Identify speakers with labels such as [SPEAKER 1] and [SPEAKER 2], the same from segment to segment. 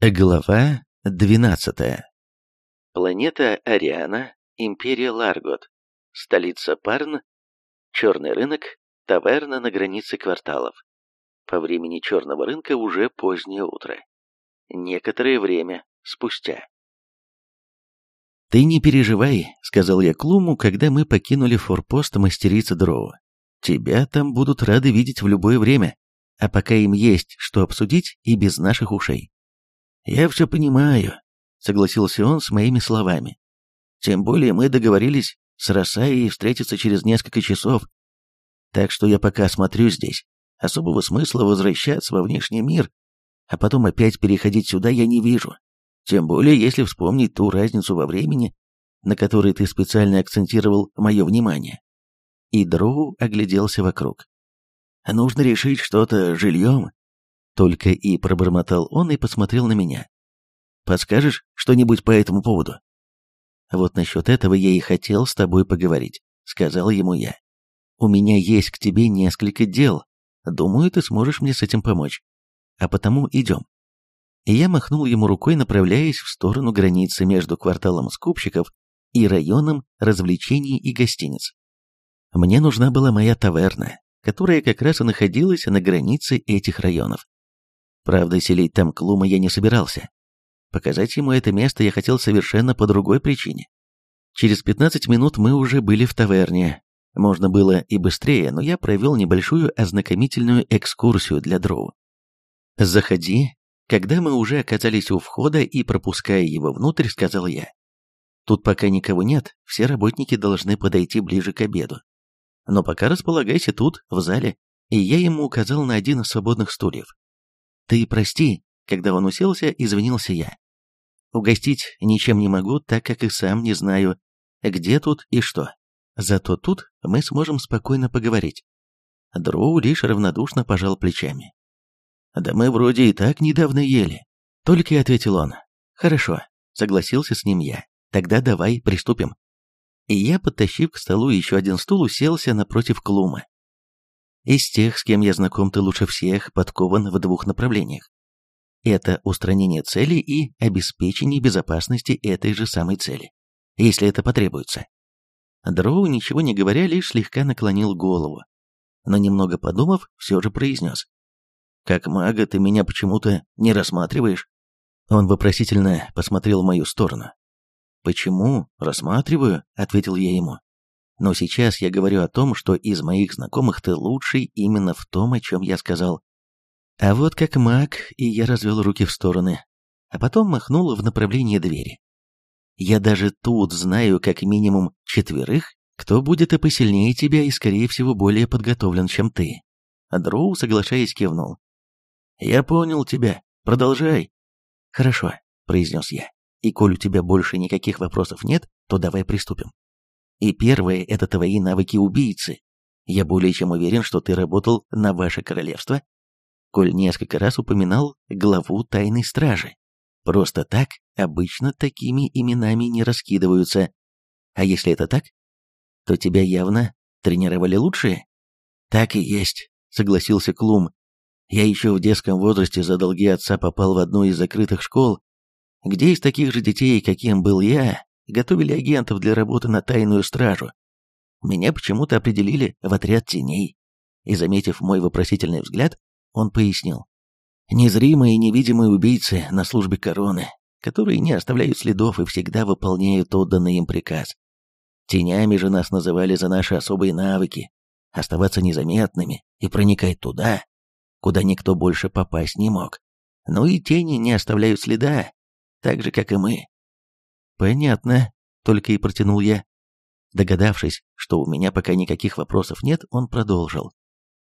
[SPEAKER 1] Глава 12. Планета Ариана, Империя Ларгот, столица Парн, черный рынок, таверна на границе кварталов. По времени черного рынка уже позднее утро. Некоторое время спустя. «Ты не переживай», — сказал я Клуму, когда мы покинули форпост мастерицы Дроу. «Тебя там будут рады видеть в любое время, а пока им есть что обсудить и без наших ушей». «Я все понимаю», — согласился он с моими словами. «Тем более мы договорились с Росаей встретиться через несколько часов. Так что я пока смотрю здесь. Особого смысла возвращаться во внешний мир, а потом опять переходить сюда я не вижу. Тем более, если вспомнить ту разницу во времени, на которой ты специально акцентировал мое внимание». И Дроу огляделся вокруг. «Нужно решить что-то жильем только и пробормотал он и посмотрел на меня. «Подскажешь что-нибудь по этому поводу?» «Вот насчет этого я и хотел с тобой поговорить», — сказал ему я. «У меня есть к тебе несколько дел. Думаю, ты сможешь мне с этим помочь. А потому идем». И я махнул ему рукой, направляясь в сторону границы между кварталом скупщиков и районом развлечений и гостиниц. Мне нужна была моя таверна, которая как раз и находилась на границе этих районов. Правда, селить там Клума я не собирался. Показать ему это место я хотел совершенно по другой причине. Через 15 минут мы уже были в таверне. Можно было и быстрее, но я провел небольшую ознакомительную экскурсию для дроу. «Заходи». Когда мы уже оказались у входа и пропуская его внутрь, сказал я. «Тут пока никого нет, все работники должны подойти ближе к обеду. Но пока располагайся тут, в зале». И я ему указал на один из свободных стульев. «Ты прости», когда он уселся, извинился я. Угостить ничем не могу, так как и сам не знаю, где тут и что. Зато тут мы сможем спокойно поговорить. Дроу лишь равнодушно пожал плечами. «Да мы вроде и так недавно ели», — только и ответил он. «Хорошо», — согласился с ним я. «Тогда давай приступим». И я, подтащив к столу еще один стул, уселся напротив Клума. Из тех, с кем я знаком, ты лучше всех подкован в двух направлениях. Это устранение цели и обеспечение безопасности этой же самой цели, если это потребуется. Дроу, ничего не говоря, лишь слегка наклонил голову, но немного подумав, все же произнес. «Как мага ты меня почему-то не рассматриваешь?» Он вопросительно посмотрел в мою сторону. «Почему? Рассматриваю», — ответил я ему. Но сейчас я говорю о том, что из моих знакомых ты лучший именно в том, о чем я сказал. А вот как маг, и я развел руки в стороны, а потом махнул в направлении двери. Я даже тут знаю как минимум четверых, кто будет и посильнее тебя, и, скорее всего, более подготовлен, чем ты. Дроу, соглашаясь, кивнул. «Я понял тебя. Продолжай». «Хорошо», — произнес я. «И коль у тебя больше никаких вопросов нет, то давай приступим». И первое – это твои навыки убийцы. Я более чем уверен, что ты работал на ваше королевство, коль несколько раз упоминал главу тайной стражи. Просто так обычно такими именами не раскидываются. А если это так, то тебя явно тренировали лучшие? Так и есть, согласился Клум. Я еще в детском возрасте за долги отца попал в одну из закрытых школ, где из таких же детей, каким был я, готовили агентов для работы на тайную стражу. Меня почему-то определили в отряд теней. И, заметив мой вопросительный взгляд, он пояснил. Незримые и невидимые убийцы на службе короны, которые не оставляют следов и всегда выполняют отданный им приказ. Тенями же нас называли за наши особые навыки, оставаться незаметными и проникать туда, куда никто больше попасть не мог. Ну и тени не оставляют следа, так же, как и мы. «Понятно», — только и протянул я. Догадавшись, что у меня пока никаких вопросов нет, он продолжил.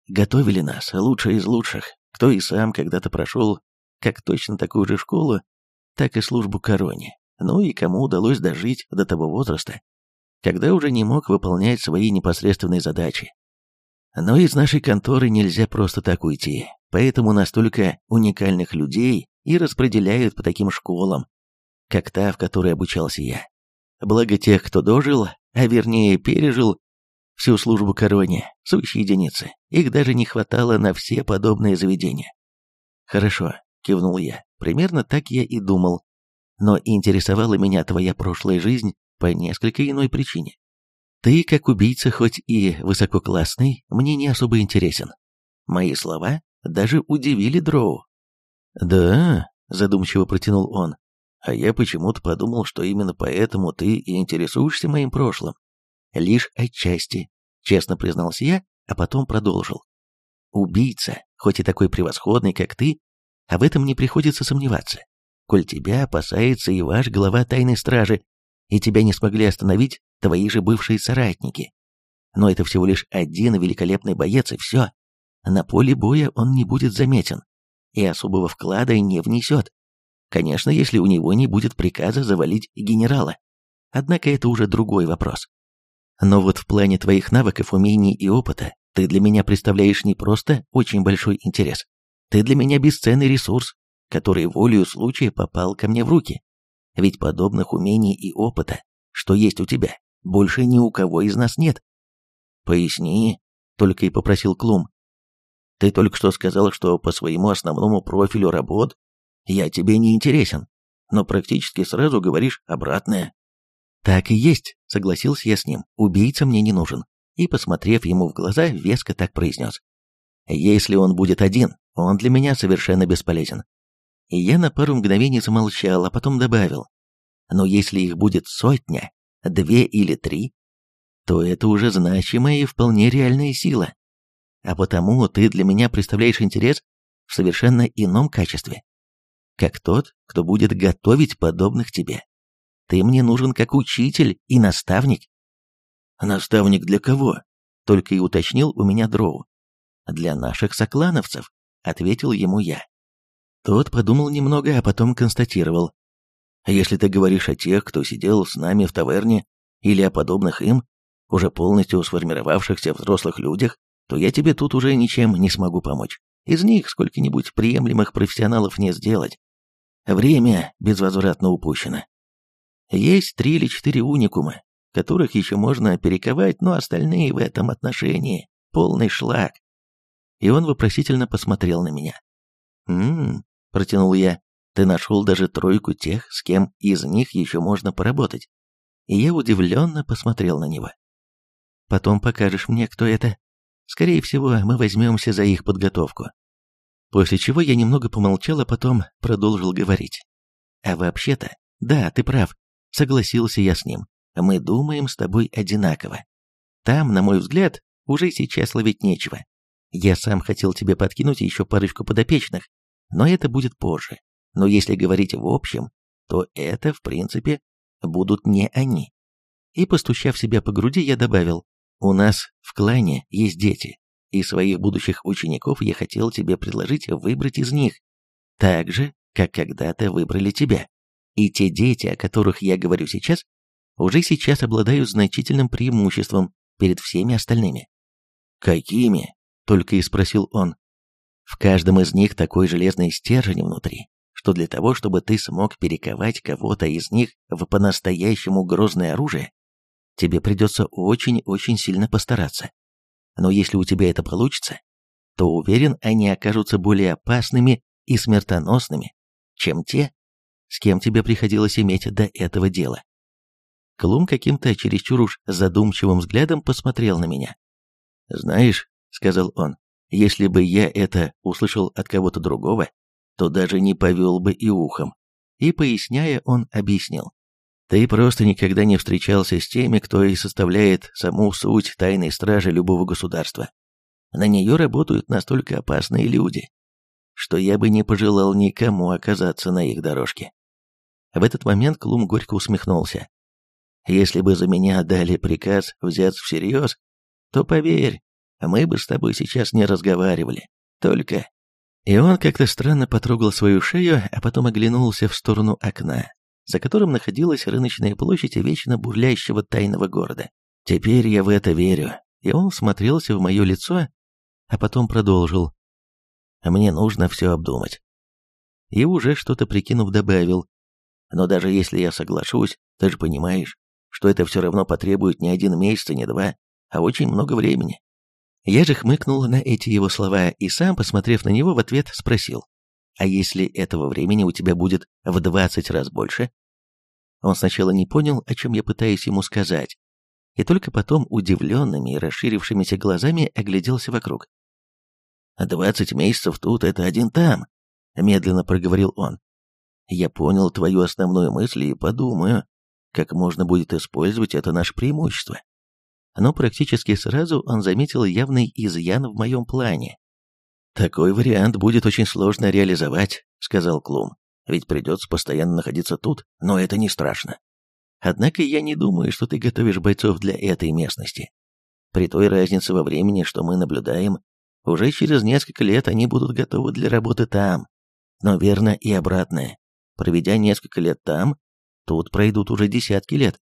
[SPEAKER 1] «Готовили нас, лучшие из лучших, кто и сам когда-то прошел как точно такую же школу, так и службу короне, ну и кому удалось дожить до того возраста, когда уже не мог выполнять свои непосредственные задачи. Но из нашей конторы нельзя просто так уйти, поэтому настолько уникальных людей и распределяют по таким школам, как та, в которой обучался я. Благо тех, кто дожил, а вернее пережил всю службу короне, сущие единицы. Их даже не хватало на все подобные заведения. «Хорошо», — кивнул я. Примерно так я и думал. Но интересовала меня твоя прошлая жизнь по несколько иной причине. Ты, как убийца, хоть и высококлассный, мне не особо интересен. Мои слова даже удивили Дроу. «Да», — задумчиво протянул он, — «а я почему-то подумал, что именно поэтому ты и интересуешься моим прошлым». «Лишь отчасти», — честно признался я, а потом продолжил. «Убийца, хоть и такой превосходный, как ты, в этом не приходится сомневаться. Коль тебя опасается и ваш глава тайной стражи, и тебя не смогли остановить твои же бывшие соратники. Но это всего лишь один великолепный боец, и все. На поле боя он не будет заметен и особого вклада не внесет. Конечно, если у него не будет приказа завалить генерала. Однако это уже другой вопрос. Но вот в плане твоих навыков, умений и опыта ты для меня представляешь не просто очень большой интерес. Ты для меня бесценный ресурс, который волею случая попал ко мне в руки. Ведь подобных умений и опыта, что есть у тебя, больше ни у кого из нас нет. Поясни, только и попросил Клум. Ты только что сказал, что по своему основному профилю работ я тебе не интересен, но практически сразу говоришь обратное. Так и есть, согласился я с ним. Убийца мне не нужен. И, посмотрев ему в глаза, веско так произнес. Если он будет один, он для меня совершенно бесполезен. И я на пару мгновений замолчал, а потом добавил. Но если их будет сотня, две или три, то это уже значимая и вполне реальная сила. А потому ты для меня представляешь интерес в совершенно ином качестве. Как тот, кто будет готовить подобных тебе. Ты мне нужен как учитель и наставник. Наставник для кого? Только и уточнил у меня Дроу. Для наших соклановцев, ответил ему я. Тот подумал немного, а потом констатировал. Если ты говоришь о тех, кто сидел с нами в таверне, или о подобных им, уже полностью сформировавшихся взрослых людях, то я тебе тут уже ничем не смогу помочь. Из них сколько-нибудь приемлемых профессионалов не сделать. Время безвозвратно упущено. Есть три или четыре уникума, которых еще можно перековать, но остальные в этом отношении полный шлак. И он вопросительно посмотрел на меня. «М-м-м», протянул я, — «ты нашел даже тройку тех, с кем из них еще можно поработать». И я удивленно посмотрел на него. «Потом покажешь мне, кто это?» Скорее всего, мы возьмемся за их подготовку. После чего я немного помолчал, а потом продолжил говорить. А вообще-то, да, ты прав, согласился я с ним. Мы думаем с тобой одинаково. Там, на мой взгляд, уже сейчас ловить нечего. Я сам хотел тебе подкинуть еще парочку подопечных, но это будет позже. Но если говорить в общем, то это, в принципе, будут не они. И постучав себя по груди, я добавил, у нас в клане есть дети, и своих будущих учеников я хотел тебе предложить выбрать из них, так же, как когда-то выбрали тебя. И те дети, о которых я говорю сейчас, уже сейчас обладают значительным преимуществом перед всеми остальными. «Какими?» — только и спросил он. «В каждом из них такой железный стержень внутри, что для того, чтобы ты смог перековать кого-то из них в по-настоящему грозное оружие, тебе придется очень-очень сильно постараться. Но если у тебя это получится, то уверен, они окажутся более опасными и смертоносными, чем те, с кем тебе приходилось иметь до этого дела. Клум каким-то чересчур уж задумчивым взглядом посмотрел на меня. «Знаешь», — сказал он, — «если бы я это услышал от кого-то другого, то даже не повел бы и ухом». И, поясняя, он объяснил. Ты просто никогда не встречался с теми, кто и составляет саму суть тайной стражи любого государства. На нее работают настолько опасные люди, что я бы не пожелал никому оказаться на их дорожке. В этот момент Клум горько усмехнулся. Если бы за меня дали приказ взяться всерьез, то поверь, мы бы с тобой сейчас не разговаривали. Только... И он как-то странно потрогал свою шею, а потом оглянулся в сторону окна за которым находилась рыночная площадь вечно бурлящего тайного города. Теперь я в это верю. И он смотрелся в мое лицо, а потом продолжил. Мне нужно все обдумать. И уже что-то прикинув, добавил. Но даже если я соглашусь, ты же понимаешь, что это все равно потребует не один месяц, не два, а очень много времени. Я же хмыкнул на эти его слова и сам, посмотрев на него, в ответ спросил. А если этого времени у тебя будет в 20 раз больше? Он сначала не понял, о чем я пытаюсь ему сказать, и только потом удивленными и расширившимися глазами огляделся вокруг. «Двадцать месяцев тут — это один там», — медленно проговорил он. «Я понял твою основную мысль и подумаю, как можно будет использовать это наше преимущество». Но практически сразу он заметил явный изъян в моем плане. «Такой вариант будет очень сложно реализовать», — сказал Клум. «Ведь придется постоянно находиться тут, но это не страшно. Однако я не думаю, что ты готовишь бойцов для этой местности. При той разнице во времени, что мы наблюдаем, уже через несколько лет они будут готовы для работы там. Но верно и обратное. Проведя несколько лет там, тут пройдут уже десятки лет.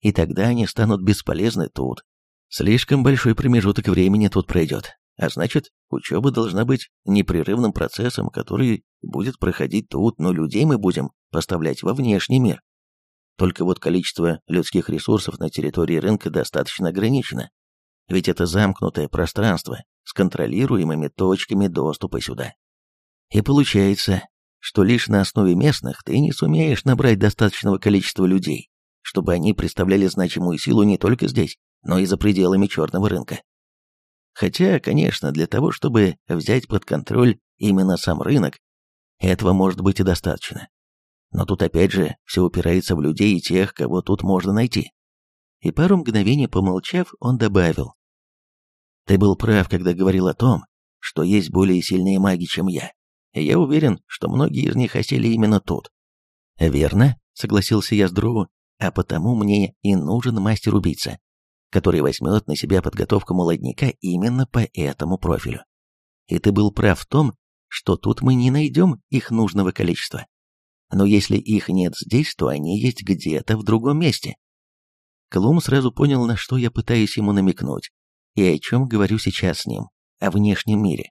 [SPEAKER 1] И тогда они станут бесполезны тут. Слишком большой промежуток времени тут пройдет. А значит, учеба должна быть непрерывным процессом, который будет проходить тут, но людей мы будем поставлять во внешний мир. Только вот количество людских ресурсов на территории рынка достаточно ограничено. Ведь это замкнутое пространство с контролируемыми точками доступа сюда. И получается, что лишь на основе местных ты не сумеешь набрать достаточного количества людей, чтобы они представляли значимую силу не только здесь, но и за пределами черного рынка. Хотя, конечно, для того, чтобы взять под контроль именно сам рынок, этого может быть и достаточно. Но тут опять же все упирается в людей и тех, кого тут можно найти. И пару мгновений помолчав, он добавил. Ты был прав, когда говорил о том, что есть более сильные маги, чем я. И я уверен, что многие из них осели именно тут. Верно, согласился я с Дроу, а потому мне и нужен мастер-убийца, который возьмет на себя подготовку молодняка именно по этому профилю. И ты был прав в том, что тут мы не найдем их нужного количества. Но если их нет здесь, то они есть где-то в другом месте. Клум сразу понял, на что я пытаюсь ему намекнуть, и о чем говорю сейчас с ним, о внешнем мире.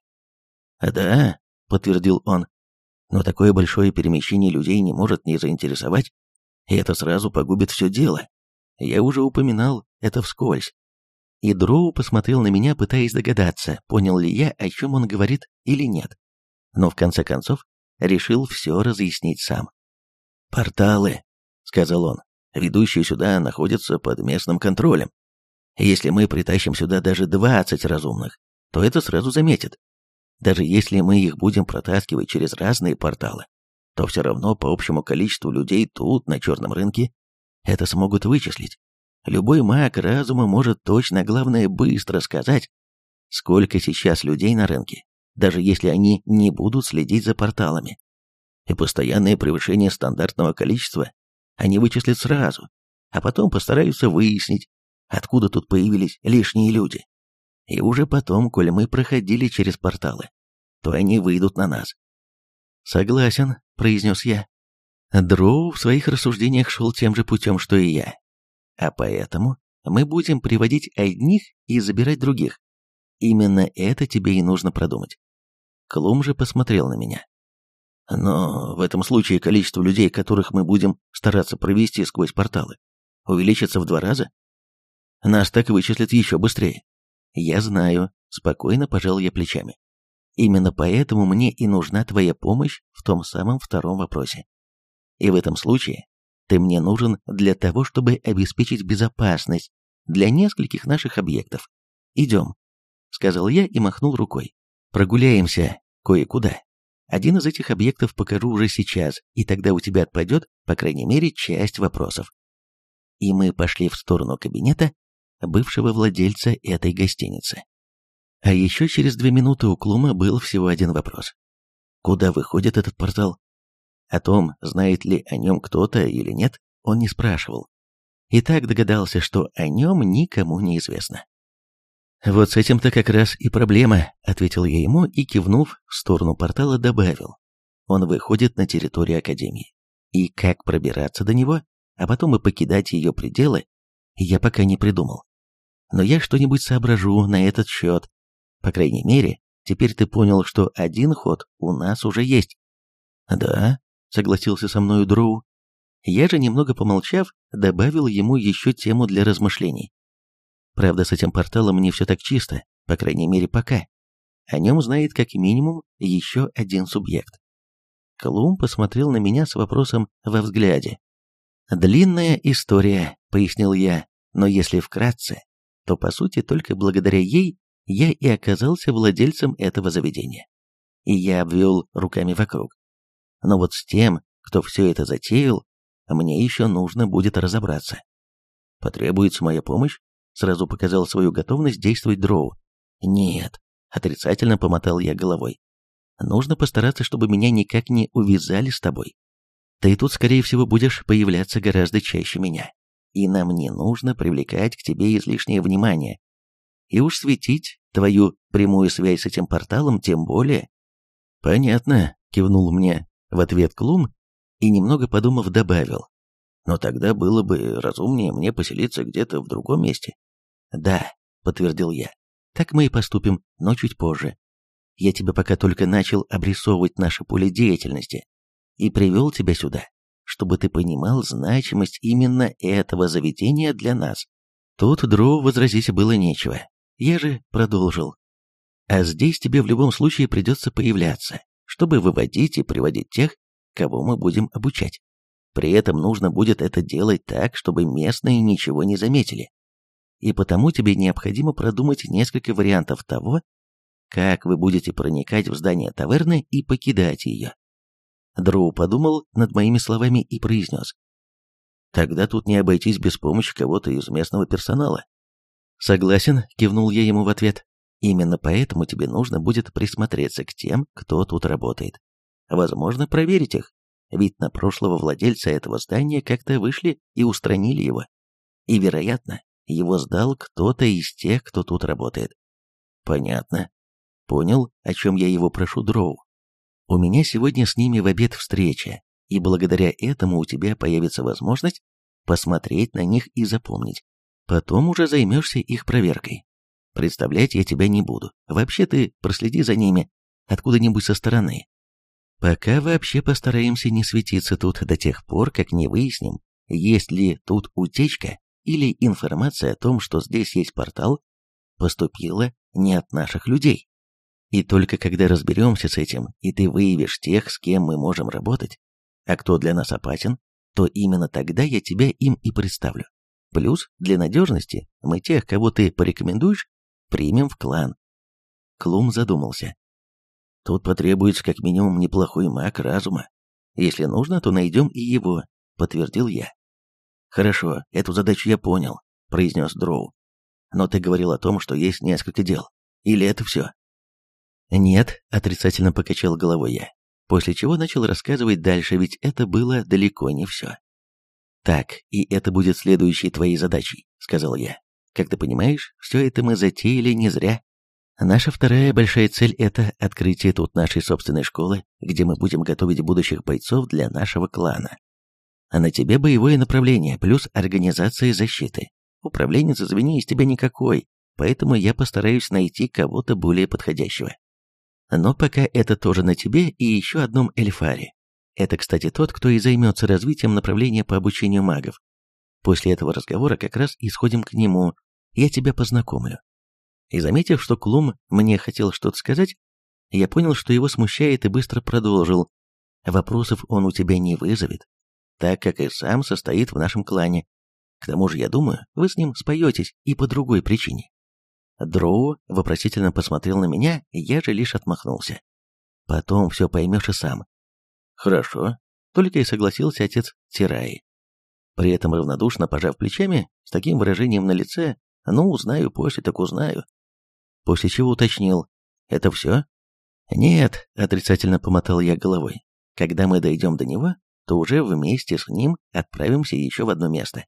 [SPEAKER 1] «Да», — подтвердил он, — «но такое большое перемещение людей не может не заинтересовать, и это сразу погубит все дело. Я уже упоминал это вскользь». И Дроу посмотрел на меня, пытаясь догадаться, понял ли я, о чем он говорит или нет. Но в конце концов решил все разъяснить сам. «Порталы», — сказал он, — «ведущие сюда находятся под местным контролем. Если мы притащим сюда даже двадцать разумных, то это сразу заметят. Даже если мы их будем протаскивать через разные порталы, то все равно по общему количеству людей тут, на черном рынке, это смогут вычислить. Любой маг разума может точно, главное, быстро сказать, сколько сейчас людей на рынке, даже если они не будут следить за порталами и постоянное превышение стандартного количества они вычислят сразу, а потом постараются выяснить, откуда тут появились лишние люди. И уже потом, коль мы проходили через порталы, то они выйдут на нас. «Согласен», — произнес я. Дроу в своих рассуждениях шел тем же путем, что и я. А поэтому мы будем приводить одних и забирать других. Именно это тебе и нужно продумать. Клум же посмотрел на меня. Но в этом случае количество людей, которых мы будем стараться провести сквозь порталы, увеличится в два раза. Нас так вычислят еще быстрее. Я знаю, спокойно пожал я плечами. Именно поэтому мне и нужна твоя помощь в том самом втором вопросе. И в этом случае ты мне нужен для того, чтобы обеспечить безопасность для нескольких наших объектов. Идем, сказал я и махнул рукой. Прогуляемся кое-куда. Один из этих объектов покажу уже сейчас, и тогда у тебя отпадет, по крайней мере, часть вопросов. И мы пошли в сторону кабинета бывшего владельца этой гостиницы. А еще через две минуты у Клума был всего один вопрос. Куда выходит этот портал? О том, знает ли о нем кто-то или нет, он не спрашивал. И так догадался, что о нем никому не известно. «Вот с этим-то как раз и проблема», — ответил я ему и, кивнув в сторону портала, добавил. «Он выходит на территорию Академии. И как пробираться до него, а потом и покидать ее пределы, я пока не придумал. Но я что-нибудь соображу на этот счет. По крайней мере, теперь ты понял, что один ход у нас уже есть». «Да», — согласился со мною Дроу. Я же, немного помолчав, добавил ему еще тему для размышлений. Правда, с этим порталом не все так чисто, по крайней мере пока. О нем знает как минимум еще один субъект. Клум посмотрел на меня с вопросом во взгляде. «Длинная история», — пояснил я, «но если вкратце, то по сути только благодаря ей я и оказался владельцем этого заведения. И я обвел руками вокруг. Но вот с тем, кто все это затеял, мне еще нужно будет разобраться. Потребуется моя помощь? Сразу показал свою готовность действовать Дроу. Нет, отрицательно помотал я головой. Нужно постараться, чтобы меня никак не увязали с тобой. Ты тут, скорее всего, будешь появляться гораздо чаще меня. И нам не нужно привлекать к тебе излишнее внимание. И уж светить твою прямую связь с этим порталом тем более. Понятно, кивнул мне в ответ Клум и, немного подумав, добавил. Но тогда было бы разумнее мне поселиться где-то в другом месте. Да, подтвердил я. Так мы и поступим, но чуть позже. Я тебе пока только начал обрисовывать наше поле деятельности и привел тебя сюда, чтобы ты понимал значимость именно этого заведения для нас. Тут Дроу возразить было нечего. Я же продолжил. А здесь тебе в любом случае придется появляться, чтобы выводить и приводить тех, кого мы будем обучать. При этом нужно будет это делать так, чтобы местные ничего не заметили. И потому тебе необходимо продумать несколько вариантов того, как вы будете проникать в здание таверны и покидать ее. Дроу подумал над моими словами и произнес. Тогда тут не обойтись без помощи кого-то из местного персонала. Согласен, кивнул я ему в ответ. Именно поэтому тебе нужно будет присмотреться к тем, кто тут работает. Возможно, проверить их, ведь на прошлого владельца этого здания как-то вышли и устранили его. И, вероятно, его сдал кто-то из тех, кто тут работает. Понятно. Понял, о чем я его прошу, Дроу. У меня сегодня с ними в обед встреча, и благодаря этому у тебя появится возможность посмотреть на них и запомнить. Потом уже займешься их проверкой. Представлять я тебя не буду. Вообще ты проследи за ними откуда-нибудь со стороны. Пока вообще постараемся не светиться тут до тех пор, как не выясним, есть ли тут утечка или информация о том, что здесь есть портал, поступила не от наших людей. И только когда разберемся с этим, и ты выявишь тех, с кем мы можем работать, а кто для нас опасен, то именно тогда я тебя им и представлю. Плюс, для надежности, мы тех, кого ты порекомендуешь, примем в клан. Клум задумался. Тут потребуется как минимум неплохой маг разума. Если нужно, то найдем и его, подтвердил я. Хорошо, эту задачу я понял, произнес Дроу. Но ты говорил о том, что есть несколько дел. Или это все? Нет, отрицательно покачал головой я, после чего начал рассказывать дальше, ведь это было далеко не все. «Так, и это будет следующей твоей задачей», — сказал я. «Как ты понимаешь, все это мы затеяли не зря. Наша вторая большая цель – это открытие тут нашей собственной школы, где мы будем готовить будущих бойцов для нашего клана. А на тебе боевое направление, плюс организация защиты. Управленец, извини, из тебя никакой, поэтому я постараюсь найти кого-то более подходящего. Но пока это тоже на тебе и еще одном эльфаре. Это, кстати, тот, кто и займется развитием направления по обучению магов. После этого разговора как раз и сходим к нему, я тебя познакомлю. И заметив, что Клум мне хотел что-то сказать, я понял, что его смущает и быстро продолжил. Вопросов он у тебя не вызовет, так как и сам состоит в нашем клане. К тому же, я думаю, вы с ним споетесь и по другой причине. Дроу вопросительно посмотрел на меня, я же лишь отмахнулся. Потом все поймешь и сам. Хорошо, только и согласился отец Тираи. При этом равнодушно пожав плечами, с таким выражением на лице, ну, узнаю после, так узнаю. После чего уточнил, это все? Нет, отрицательно помотал я головой. Когда мы дойдем до него, то уже вместе с ним отправимся еще в одно место.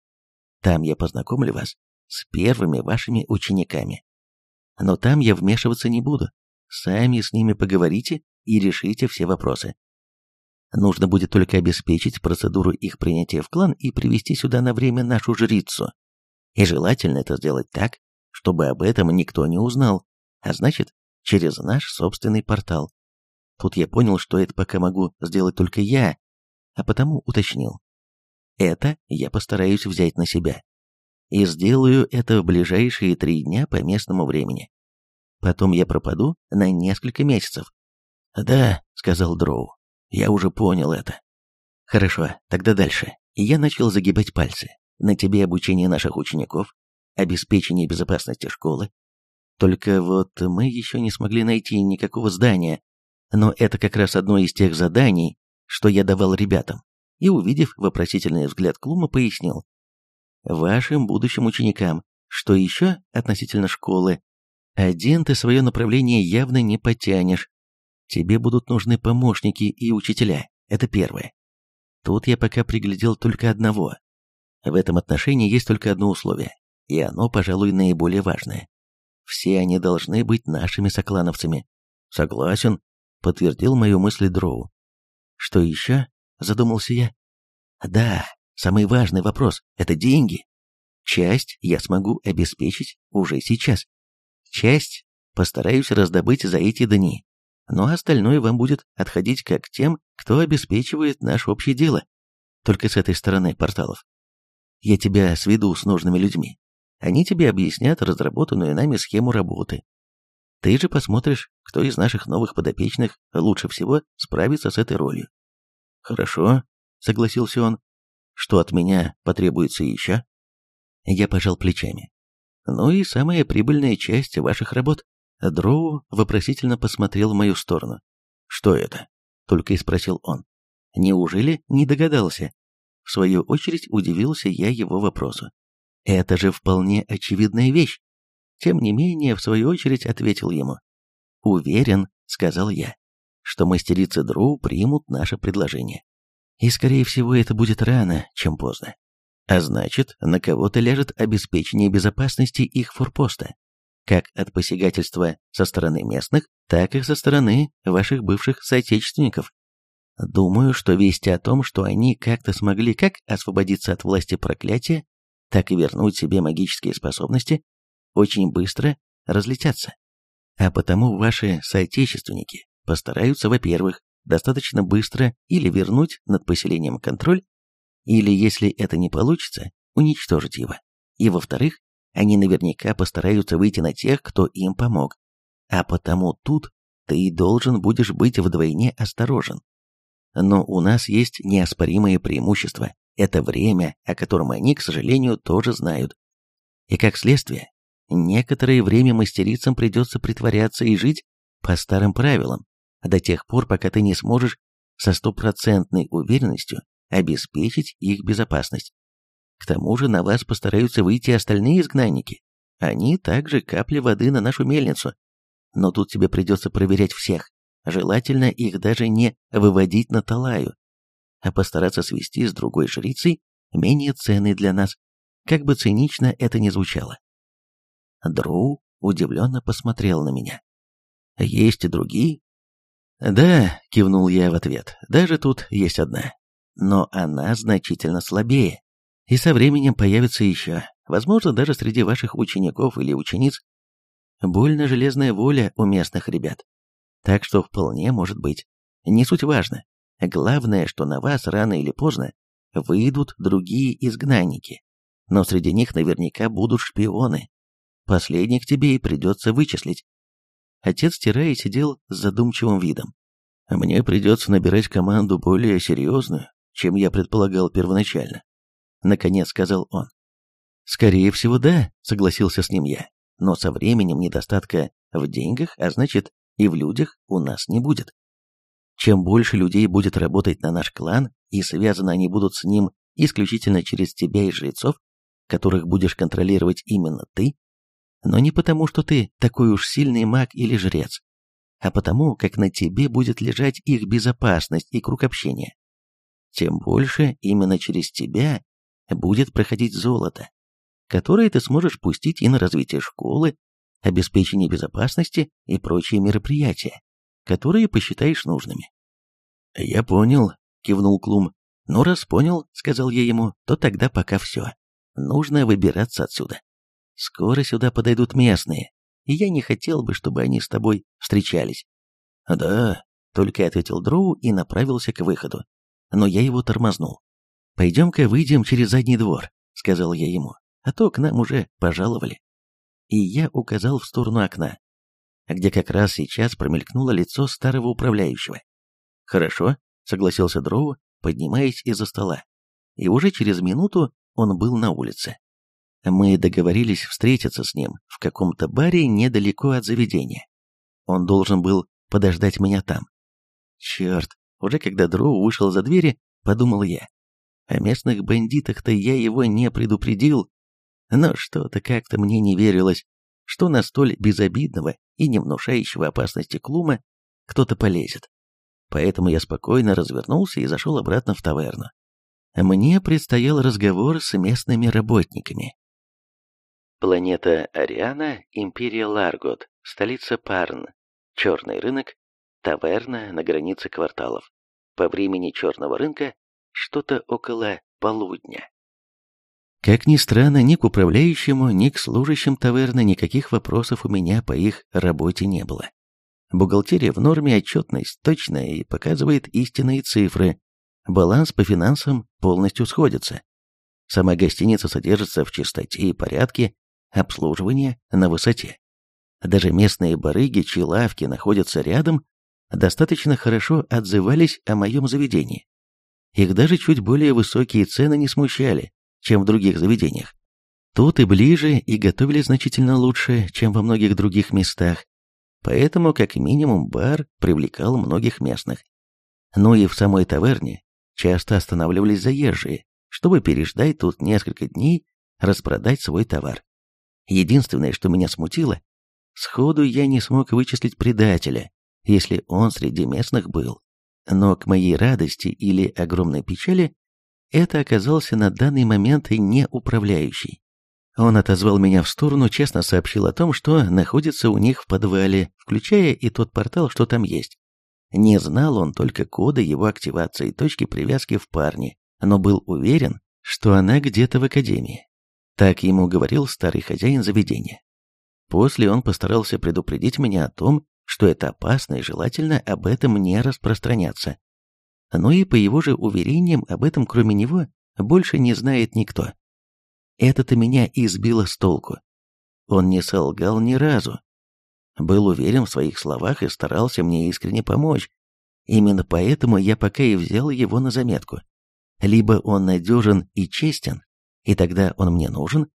[SPEAKER 1] Там я познакомлю вас с первыми вашими учениками. Но там я вмешиваться не буду. Сами с ними поговорите и решите все вопросы. Нужно будет только обеспечить процедуру их принятия в клан и привести сюда на время нашу жрицу. И желательно это сделать так, чтобы об этом никто не узнал, а значит, через наш собственный портал. Тут я понял, что это пока могу сделать только я, а потому уточнил. Это я постараюсь взять на себя. И сделаю это в ближайшие три дня по местному времени. Потом я пропаду на несколько месяцев. «Да», — сказал Дроу, Я уже понял это. Хорошо, тогда дальше. Я начал загибать пальцы. На тебе обучение наших учеников, обеспечение безопасности школы. Только вот мы еще не смогли найти никакого здания, но это как раз одно из тех заданий, что я давал ребятам. И, увидев вопросительный взгляд Клума, пояснил. Вашим будущим ученикам, что еще относительно школы, один ты свое направление явно не потянешь. Тебе будут нужны помощники и учителя, это первое. Тут я пока приглядел только одного. В этом отношении есть только одно условие, и оно, пожалуй, наиболее важное. Все они должны быть нашими соклановцами. Согласен, подтвердил мою мысль Дроу. Что еще? Задумался я. Да, самый важный вопрос – это деньги. Часть я смогу обеспечить уже сейчас. Часть постараюсь раздобыть за эти дни. Но остальное вам будет отходить как тем, кто обеспечивает наше общее дело. Только с этой стороны порталов. Я тебя сведу с нужными людьми. Они тебе объяснят разработанную нами схему работы. Ты же посмотришь, кто из наших новых подопечных лучше всего справится с этой ролью. Хорошо, согласился он. Что от меня потребуется еще? Я пожал плечами. Ну и самая прибыльная часть ваших работ. Дроу вопросительно посмотрел в мою сторону. Что это? Только и спросил он. Неужели не догадался? В свою очередь удивился я его вопросу. Это же вполне очевидная вещь. Тем не менее, в свою очередь ответил ему. «Уверен», — сказал я, — «что мастерицы Дроу примут наше предложение. И, скорее всего, это будет рано, чем поздно. А значит, на кого-то ляжет обеспечение безопасности их форпоста, как от посягательства со стороны местных, так и со стороны ваших бывших соотечественников. Думаю, что вести о том, что они как-то смогли как освободиться от власти проклятия, так и вернуть себе магические способности, очень быстро разлетятся. А потому ваши соотечественники постараются, во-первых, достаточно быстро или вернуть над поселением контроль, или, если это не получится, уничтожить его. И, во-вторых, они наверняка постараются выйти на тех, кто им помог. А потому тут ты должен будешь быть вдвойне осторожен. Но у нас есть неоспоримое преимущество. Это время, о котором они, к сожалению, тоже знают. И как следствие, некоторое время мастерицам придется притворяться и жить по старым правилам, до тех пор, пока ты не сможешь со стопроцентной уверенностью обеспечить их безопасность. К тому же на вас постараются выйти остальные изгнанники. Они также капли воды на нашу мельницу. Но тут тебе придется проверять всех. Желательно их даже не выводить на Талаю, а постараться свести с другой жрицей, менее ценной для нас, как бы цинично это ни звучало. Дроу удивленно посмотрел на меня. «Есть и другие?» «Да», — кивнул я в ответ, — «даже тут есть одна. Но она значительно слабее. И со временем появится еще, возможно, даже среди ваших учеников или учениц. Больно железная воля у местных ребят. Так что вполне может быть. Не суть важно. Главное, что на вас рано или поздно выйдут другие изгнанники. Но среди них наверняка будут шпионы. Последних тебе и придется вычислить. Отец Тирая сидел с задумчивым видом. Мне придется набирать команду более серьезную, чем я предполагал первоначально. Наконец сказал он. Скорее всего, да, согласился с ним я. Но со временем недостатка в деньгах, а значит и в людях у нас не будет. Чем больше людей будет работать на наш клан, и связаны они будут с ним исключительно через тебя и жрецов, которых будешь контролировать именно ты, но не потому, что ты такой уж сильный маг или жрец, а потому, как на тебе будет лежать их безопасность и круг общения. Тем больше именно через тебя будет проходить золото, которое ты сможешь пустить и на развитие школы, обеспечение безопасности и прочие мероприятия, которые посчитаешь нужными. «Я понял», — кивнул Клум. «Ну, раз понял», — сказал я ему, — «то тогда пока все. Нужно выбираться отсюда. Скоро сюда подойдут местные, и я не хотел бы, чтобы они с тобой встречались». «Да», — только ответил Дроу и направился к выходу. Но я его тормознул. «Пойдем-ка выйдем через задний двор», — сказал я ему, — «а то к нам уже пожаловали» и я указал в сторону окна, где как раз сейчас промелькнуло лицо старого управляющего. «Хорошо»,
[SPEAKER 2] согласился Дроу, поднимаясь из-за стола. И уже через минуту он был на улице. Мы договорились встретиться с ним в каком-то баре недалеко от заведения. Он должен был подождать меня там. Черт, уже когда Дроу вышел за двери, подумал я. О местных бандитах-то я его не предупредил, но что-то как-то мне не верилось, что на столь безобидного и не внушающего опасности Клума кто-то полезет. Поэтому я спокойно развернулся и зашел обратно в таверну. Мне предстоял разговор с местными работниками.
[SPEAKER 1] Планета Ариана, Империя Ларгот, столица Парн, черный рынок, таверна на границе кварталов. По времени черного рынка что-то около полудня.
[SPEAKER 2] Как ни странно, ни к управляющему, ни к служащим таверны никаких вопросов у меня по их работе не было. Бухгалтерия в норме, отчетность точная и показывает истинные цифры. Баланс по финансам полностью сходится. Сама гостиница содержится в чистоте и порядке, обслуживание на высоте. Даже местные барыги, чьи лавки находятся рядом, достаточно хорошо отзывались о моем заведении. Их даже чуть более высокие цены не смущали, чем в других заведениях. Тут и ближе, и готовили значительно лучше, чем во многих других местах. Поэтому, как минимум, бар привлекал многих местных. Ну и в самой таверне часто останавливались заезжие, чтобы переждать тут несколько дней, распродать свой товар. Единственное, что меня смутило, сходу я не смог вычислить предателя, если он среди местных был. Но к моей радости или огромной печали это оказался на данный момент не управляющий. Он отозвал меня в сторону, честно сообщил о том, что находится у них в подвале, включая и тот портал, что там есть. Не знал он только кода его активации и точки привязки в парне, но был уверен, что она где-то в академии. Так ему говорил старый хозяин заведения. После он постарался предупредить меня о том, что это опасно и желательно об этом не распространяться но и по его же уверениям об этом кроме него больше не знает никто. Это-то меня избило с толку. Он не солгал ни разу. Был уверен в своих словах и старался мне искренне помочь. Именно поэтому я пока и взял его на заметку. Либо он надежен и честен, и тогда он мне нужен,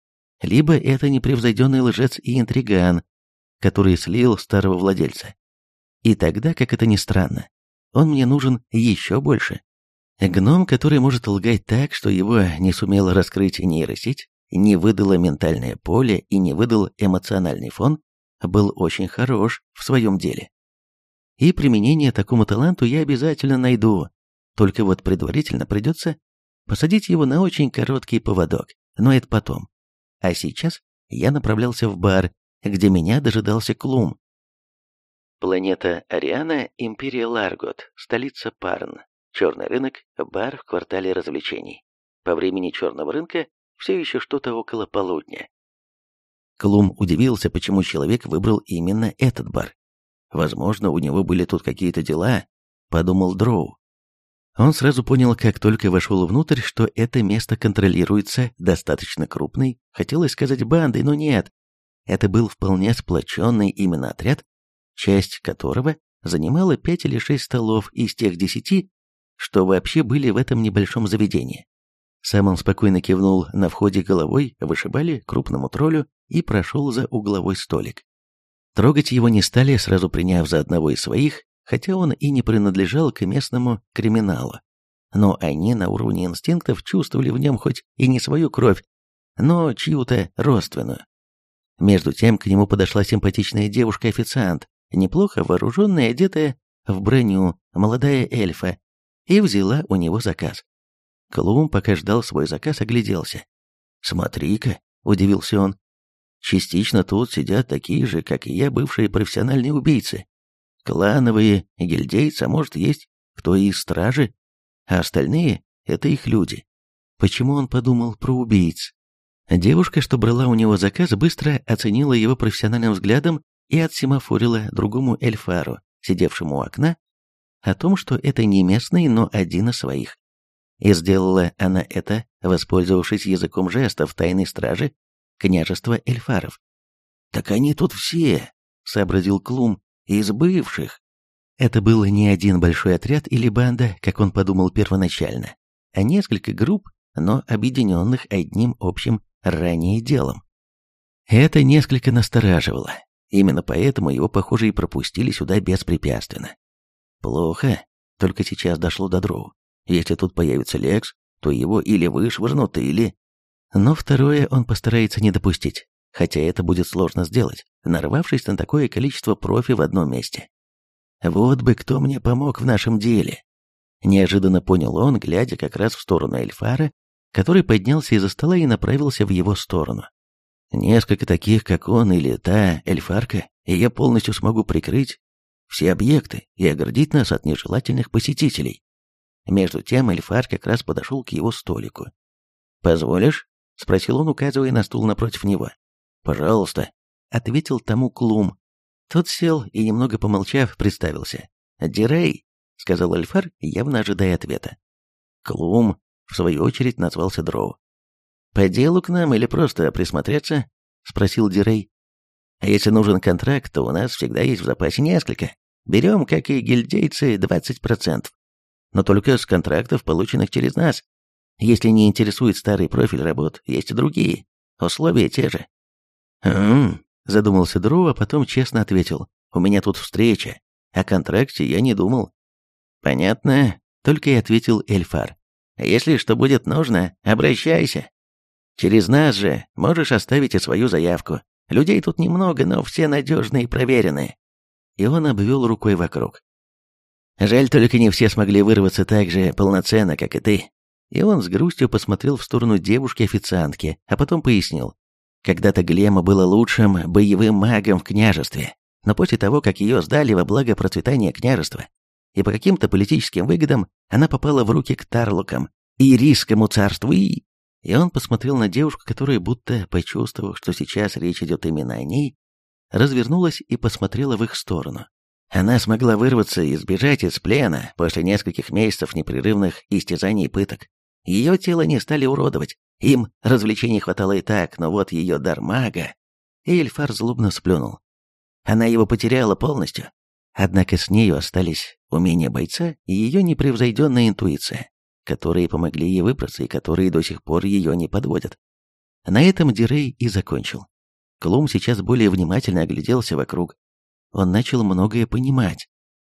[SPEAKER 2] либо это непревзойденный лжец и интриган, который слил старого владельца. И тогда, как это ни странно, он мне нужен еще больше. Гном, который может лгать так, что его не сумела раскрыть нейросеть, не выдала ментальное поле и не выдал эмоциональный фон, был очень хорош в своем деле. И применение такому таланту я обязательно найду, только вот предварительно придется посадить его на очень короткий поводок, но это потом. А сейчас я направлялся в бар, где меня дожидался Клум,
[SPEAKER 1] Планета Ариана, Империя Ларгот, столица Парн, черный рынок, бар в квартале развлечений. По времени черного рынка все еще что-то около полудня.
[SPEAKER 2] Клум удивился, почему человек выбрал именно этот бар. Возможно, у него были тут какие-то дела, подумал Дроу. Он сразу понял, как только вошел внутрь, что это место контролируется достаточно крупной, хотелось сказать бандой, но нет. Это был вполне сплоченный именно отряд, часть которого занимала пять или шесть столов из тех десяти, что вообще были в этом небольшом заведении. Сам он спокойно кивнул на входе головой, вышибали крупному троллю и прошел за угловой столик. Трогать его не стали, сразу приняв за одного из своих, хотя он и не принадлежал к местному криминалу. Но они на уровне инстинктов чувствовали в нем хоть и не свою кровь, но чью-то родственную. Между тем к нему подошла симпатичная девушка-официант, неплохо вооруженная, одетая в броню, молодая эльфа, и взяла у него заказ. Клум, пока ждал свой заказ, огляделся. «Смотри-ка», — удивился он, — «частично тут сидят такие же, как и я, бывшие профессиональные убийцы. Клановые, гильдейцы, а может, есть кто и из стражи, а остальные — это их люди». Почему он подумал про убийц? Девушка, что брала у него заказ, быстро оценила его профессиональным взглядом и отсемафорила другому эльфару, сидевшему у окна, о том, что это не местный, но один из своих. И сделала она это, воспользовавшись языком жестов тайной стражи княжества эльфаров. «Так они тут все», — сообразил Клум, — «из бывших». Это был не один большой отряд или банда, как он подумал первоначально, а несколько групп, но объединенных одним общим ранее делом. Это несколько настораживало. Именно поэтому его, похоже, и пропустили сюда беспрепятственно. Плохо. Только сейчас дошло до дроу. Если тут появится Лекс, то его или вышвырнут, или... Но второе он постарается не допустить, хотя это будет сложно сделать, нарвавшись на такое количество профи в одном месте. Вот бы кто мне помог в нашем деле. Неожиданно понял он, глядя как раз в сторону Эльфара, который поднялся из-за стола и направился в его сторону. Несколько таких, как он или та эльфарка, и я полностью смогу прикрыть все объекты и оградить нас от нежелательных посетителей. Между тем эльфар как раз подошел к его столику. «Позволишь?» — спросил он, указывая на стул напротив него. «Пожалуйста», — ответил тому Клум. Тот сел и, немного помолчав, представился. «Дирей», — сказал эльфар, явно ожидая ответа. Клум, в свою очередь, назвался Дроу. «По делу к нам или просто присмотреться?» — спросил Дирей. А если нужен контракт, то у нас всегда есть в запасе несколько. Берем, как и гильдейцы, 20%. Но только с контрактов, полученных через нас. Если не интересует старый профиль работ, есть и другие. Условия те же. «Хм...» — задумался Дру, а потом честно ответил. «У меня тут встреча. О контракте я не думал». «Понятно», — только и ответил Эльфар. «Если что будет нужно, обращайся. Через нас же можешь оставить и свою заявку. Людей тут немного, но все надежные и проверенные. И он обвел рукой вокруг. Жаль, только не все смогли вырваться так же полноценно, как и ты. И он с грустью посмотрел в сторону девушки-официантки, а потом пояснил. Когда-то Глема была лучшим боевым магом в княжестве, но после того, как ее сдали во благо процветания княжества, и по каким-то политическим выгодам она попала в руки к Тарлукам и Рийскому царству, и... И он посмотрел на девушку, которая, будто почувствовав, что сейчас речь идет именно о ней, развернулась и посмотрела в их сторону. Она смогла вырваться и сбежать из плена после нескольких месяцев непрерывных истязаний и пыток. Ее тело не стали уродовать, им развлечений хватало и так, но вот ее дар мага... И Эльфар злобно сплюнул. Она его потеряла полностью. Однако с нею остались умения бойца и ее непревзойденная интуиция которые помогли ей выбраться и которые до сих пор ее не подводят. На этом Дирей и закончил. Клум сейчас более внимательно огляделся вокруг. Он начал многое понимать.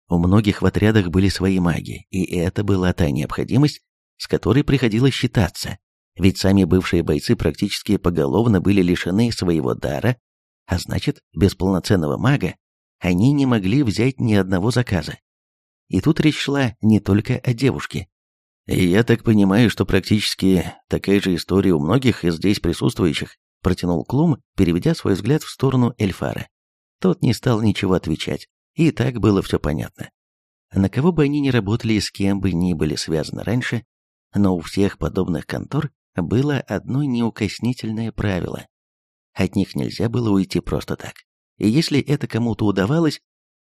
[SPEAKER 2] У многих в отрядах были свои маги, и это была та необходимость, с которой приходилось считаться. Ведь сами бывшие бойцы практически поголовно были лишены своего дара, а значит, без полноценного мага они не могли взять ни одного заказа. И тут речь шла не только о девушке. И я так понимаю, что практически такая же история у многих из здесь присутствующих, протянул Клум, переведя свой взгляд в сторону Эльфара. Тот не стал ничего отвечать, и так было все понятно. На кого бы они ни работали и с кем бы ни были связаны раньше, но у всех подобных контор было одно неукоснительное правило. От них нельзя было уйти просто так. И если это кому-то удавалось,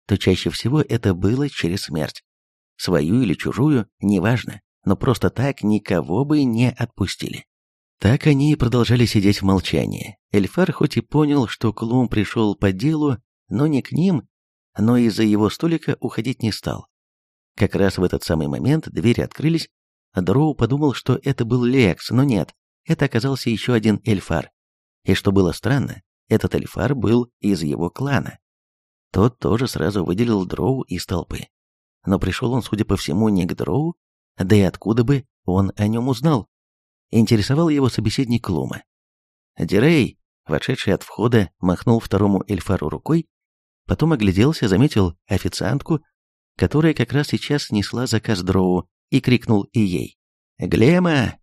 [SPEAKER 2] то чаще всего это было через смерть. Свою или чужую, неважно, но просто так никого бы не отпустили. Так они и продолжали сидеть в молчании. Эльфар хоть и понял, что Клум пришел по делу, но не к ним, но из-за его столика уходить не стал. Как раз в этот самый момент двери открылись, Дроу подумал, что это был Лекс, но нет, это оказался еще один Эльфар. И что было странно, этот Эльфар был из его клана. Тот тоже сразу выделил Дроу из толпы. Но пришел он, судя по всему, не к Дроу, да и откуда бы он о нем узнал? Интересовал его собеседник Лума. Дирей, вошедший от входа, махнул второму эльфару рукой, потом огляделся, заметил официантку, которая как раз сейчас несла заказ дроу, и крикнул и ей. «Глема!»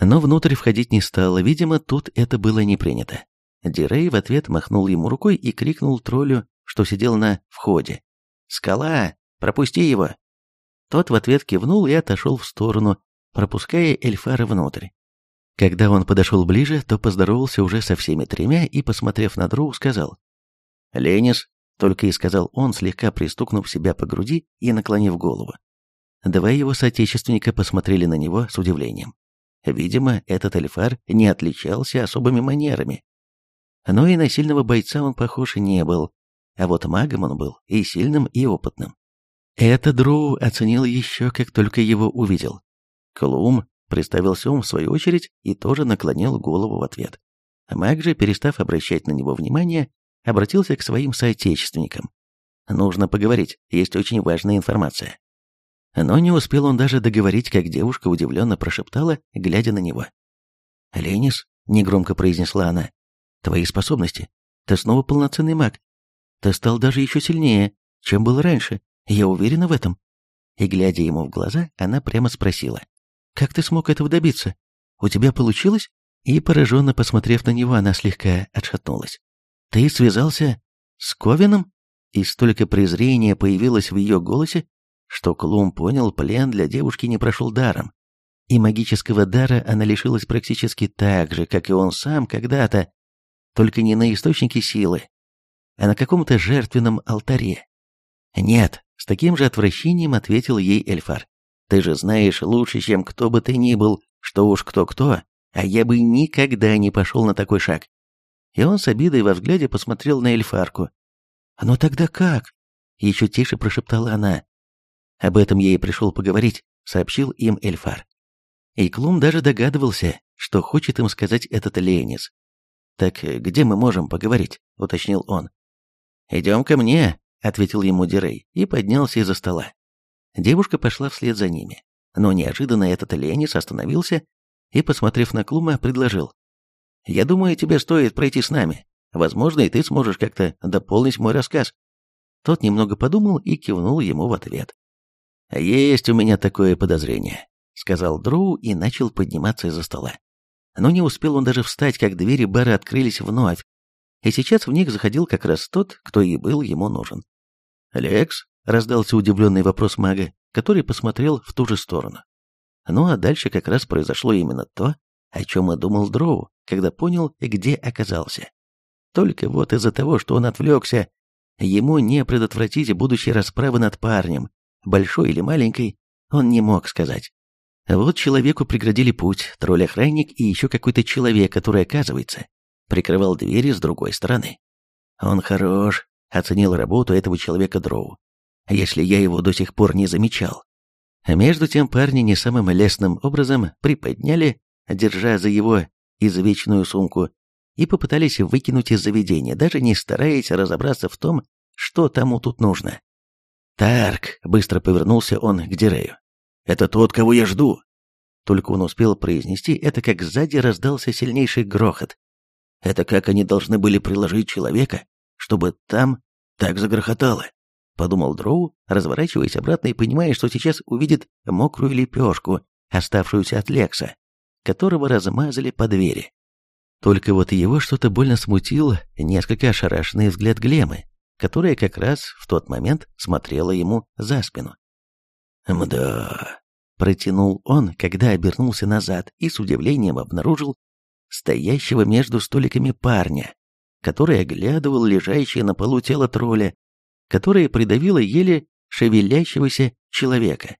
[SPEAKER 2] Но внутрь входить не стало, видимо, тут это было не принято. Дирей в ответ махнул ему рукой и крикнул троллю, что сидел на входе. «Скала! Пропусти его!» Тот в ответ кивнул и отошел в сторону, пропуская Эльфара внутрь. Когда он подошел ближе, то поздоровался уже со всеми тремя и, посмотрев на Дроу, сказал «Ленис», только и сказал он, слегка пристукнув себя по груди и наклонив голову. Два его соотечественника посмотрели на него с удивлением. Видимо, этот Эльфар не отличался особыми манерами. Но и на сильного бойца он похож не был, а вот магом он был и сильным, и опытным. Это Дроу оценил еще, как только его увидел. Клум представился он в свою очередь и тоже наклонил голову в ответ. Маг же, перестав обращать на него внимание, обратился к своим соотечественникам. «Нужно поговорить, есть очень важная информация». Но не успел он даже договорить, как девушка удивленно прошептала, глядя на него. «Ленис», — негромко произнесла она, — «твои способности. Ты снова полноценный маг. Ты стал даже еще сильнее, чем был раньше. Я уверена в этом». И, глядя ему в глаза, она прямо спросила. «Как ты смог этого добиться? У тебя получилось?» И, пораженно посмотрев на него, она слегка отшатнулась. «Ты связался с Ковином?» И столько презрения появилось в ее голосе, что Клум понял, плен для девушки не прошел даром. И магического дара она лишилась практически так же, как и он сам когда-то, только не на источнике силы, а на каком-то жертвенном алтаре. «Нет», — с таким же отвращением ответил ей Эльфар. «Ты же знаешь лучше, чем кто бы ты ни был, что уж кто-кто, а я бы никогда не пошел на такой шаг». И он с обидой во взгляде посмотрел на Эльфарку. «Ну тогда как?» — еще тише прошептала она. «Об этом я и пришел поговорить», — сообщил им Эльфар. И Клум даже догадывался, что хочет им сказать этот Ленис. «Так где мы можем поговорить?» — уточнил он. «Идем ко мне», — ответил ему Дирей и поднялся из-за стола. Девушка пошла вслед за ними, но неожиданно этот Ленис остановился и, посмотрев на Клума, предложил. «Я думаю, тебе стоит пройти с нами. Возможно, и ты сможешь как-то дополнить мой рассказ». Тот немного подумал и кивнул ему в ответ. «Есть у меня такое подозрение», — сказал Дроу и начал подниматься из-за стола. Но не успел он даже встать, как двери бара открылись вновь, и сейчас в них заходил как раз тот, кто и был ему нужен. «Лекс?» — раздался удивленный вопрос мага, который посмотрел в ту же сторону. Ну а дальше как раз произошло именно то, о чем и думал Дроу, когда понял, где оказался. Только вот из-за того, что он отвлекся, ему не предотвратить будущей расправы над парнем, большой или маленькой, он не мог сказать. Вот человеку преградили путь, тролль-охранник и еще какой-то человек, который, оказывается, прикрывал двери с другой стороны. Он хорош, оценил работу этого человека Дроу, если я его до сих пор не замечал. А между тем парни не самым лестным образом приподняли, держа за его извечную сумку, и попытались выкинуть из заведения, даже не стараясь разобраться в том, что тому тут нужно. «Тарк!» — быстро повернулся он к Дирею. «Это тот, кого я жду!» Только он успел произнести это, как сзади раздался сильнейший грохот. Это как они должны были приложить человека, чтобы там так загрохотало? Подумал Дроу, разворачиваясь обратно и понимая, что сейчас увидит мокрую лепешку, оставшуюся от Лекса, которого размазали по двери. Только вот его что-то больно смутил несколько ошарашенный взгляд Глемы, которая как раз в тот момент смотрела ему за спину. «Мда...» — протянул он, когда обернулся назад и с удивлением обнаружил стоящего между столиками парня, который оглядывал лежащее на полу тело тролля, которое придавило еле шевелящегося человека.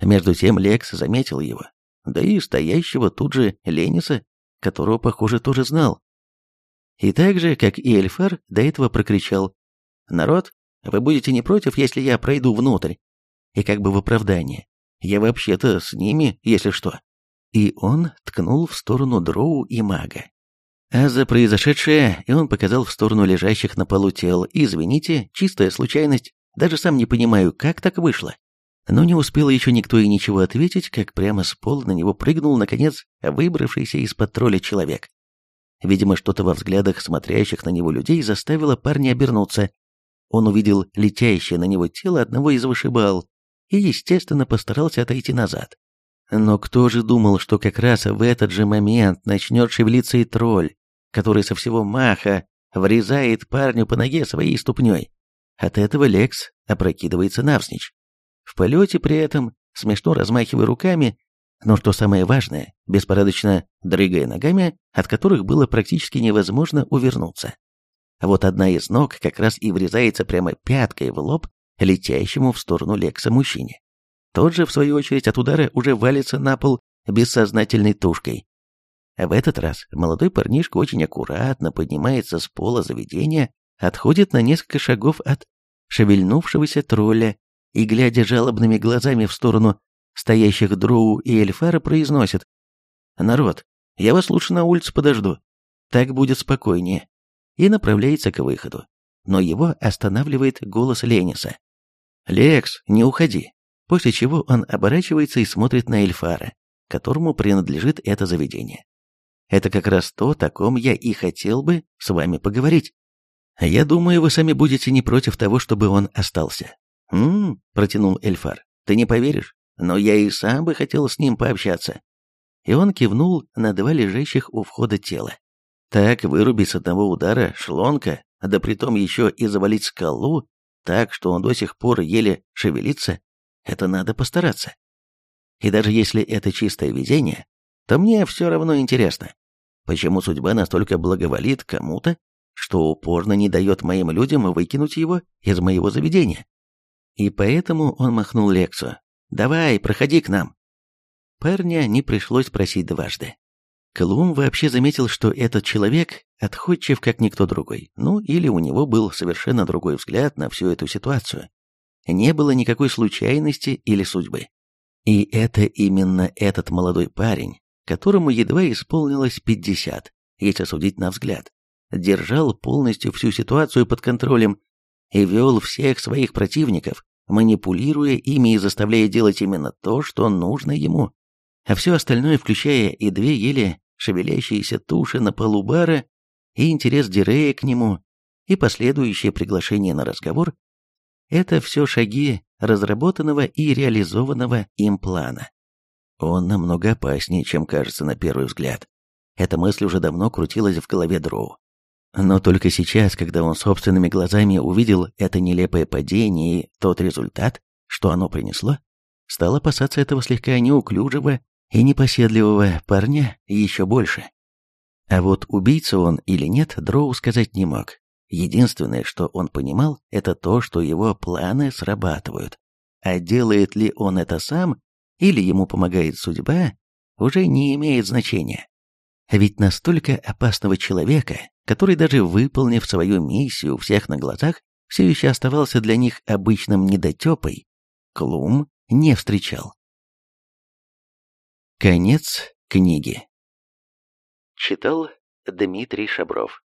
[SPEAKER 2] Между тем Лекс заметил его, да и стоящего тут же Лениса, которого, похоже, тоже знал. И так же, как и Эльфар, до этого прокричал «Народ, вы будете не против, если я пройду внутрь?» И как бы в оправдание. Я вообще-то с ними, если что. И он ткнул в сторону Дроу и мага. А за произошедшее и он показал в сторону лежащих на полу тел. «Извините, чистая случайность. Даже сам не понимаю, как так вышло». Но не успел еще никто и ничего ответить, как прямо с пола на него прыгнул, наконец, выбравшийся из-под тролля человек. Видимо, что-то во взглядах смотрящих на него людей заставило парня обернуться, он увидел летящее на него тело одного из вышибал и, естественно, постарался отойти назад. Но кто же думал, что как раз в этот же момент начнет шевелиться и тролль, который со всего маха врезает парню по ноге своей ступней. От этого Лекс опрокидывается навзничь. В полете при этом, смешно размахивая руками, но что самое важное, беспорядочно дрыгая ногами, от которых было практически невозможно увернуться. Вот одна из ног как раз и врезается прямо пяткой в лоб летящему в сторону Лекса мужчине. Тот же, в свою очередь, от удара уже валится на пол бессознательной тушкой. В этот раз молодой парнишка очень аккуратно поднимается с пола заведения, отходит на несколько шагов от шевельнувшегося тролля и, глядя жалобными глазами в сторону стоящих Дроу и Эльфара, произносит «Народ, я вас лучше на улице подожду, так будет спокойнее», и направляется к выходу. Но его останавливает голос Лениса. «Лекс, не уходи», после чего он оборачивается и смотрит на Эльфара, которому принадлежит это заведение. Это как раз то, о ком я и хотел бы с вами поговорить. Я думаю, вы сами будете не против того, чтобы он остался. «М-м», протянул Эльфар, ты не поверишь, но я и сам бы хотел с ним пообщаться. И он кивнул на два лежащих у входа тела. Так вырубить с одного удара шлонка, да притом еще и завалить скалу, так что он до сих пор еле шевелится, это надо постараться. И даже если это чистое везение, то мне все равно интересно, почему судьба настолько благоволит кому-то, что упорно не дает моим людям выкинуть его из моего заведения. И поэтому он махнул Лексу. «Давай, проходи к нам». Парня не пришлось просить дважды. Клум вообще заметил, что этот человек отходчив, как никто другой. Ну, или у него был совершенно другой взгляд на всю эту ситуацию. Не было никакой случайности или судьбы. И это именно этот молодой парень, которому едва исполнилось 50, если судить на взгляд, держал полностью всю ситуацию под контролем и вел всех своих противников, манипулируя ими и заставляя делать именно то, что нужно ему. А все остальное, включая и две еле шевелящиеся туши на полу бара, и интерес Дирея к нему, и последующее приглашение на разговор, это все шаги разработанного и реализованного им плана. Он намного опаснее, чем кажется на первый взгляд. Эта мысль уже давно крутилась в голове Дроу. Но только сейчас, когда он собственными глазами увидел это нелепое падение и тот результат, что оно принесло, стал опасаться этого слегка неуклюжего и непоседливого парня еще больше. А вот убийца он или нет, Дроу сказать не мог. Единственное, что он понимал, это то, что его планы срабатывают. А делает ли он это сам, или ему помогает судьба, уже не имеет значения. Ведь настолько опасного человека, который даже выполнив свою миссию всех на глазах, все еще оставался для них обычным недотепой, Клум не встречал. Конец книги.
[SPEAKER 1] Читал Дмитрий Шабров.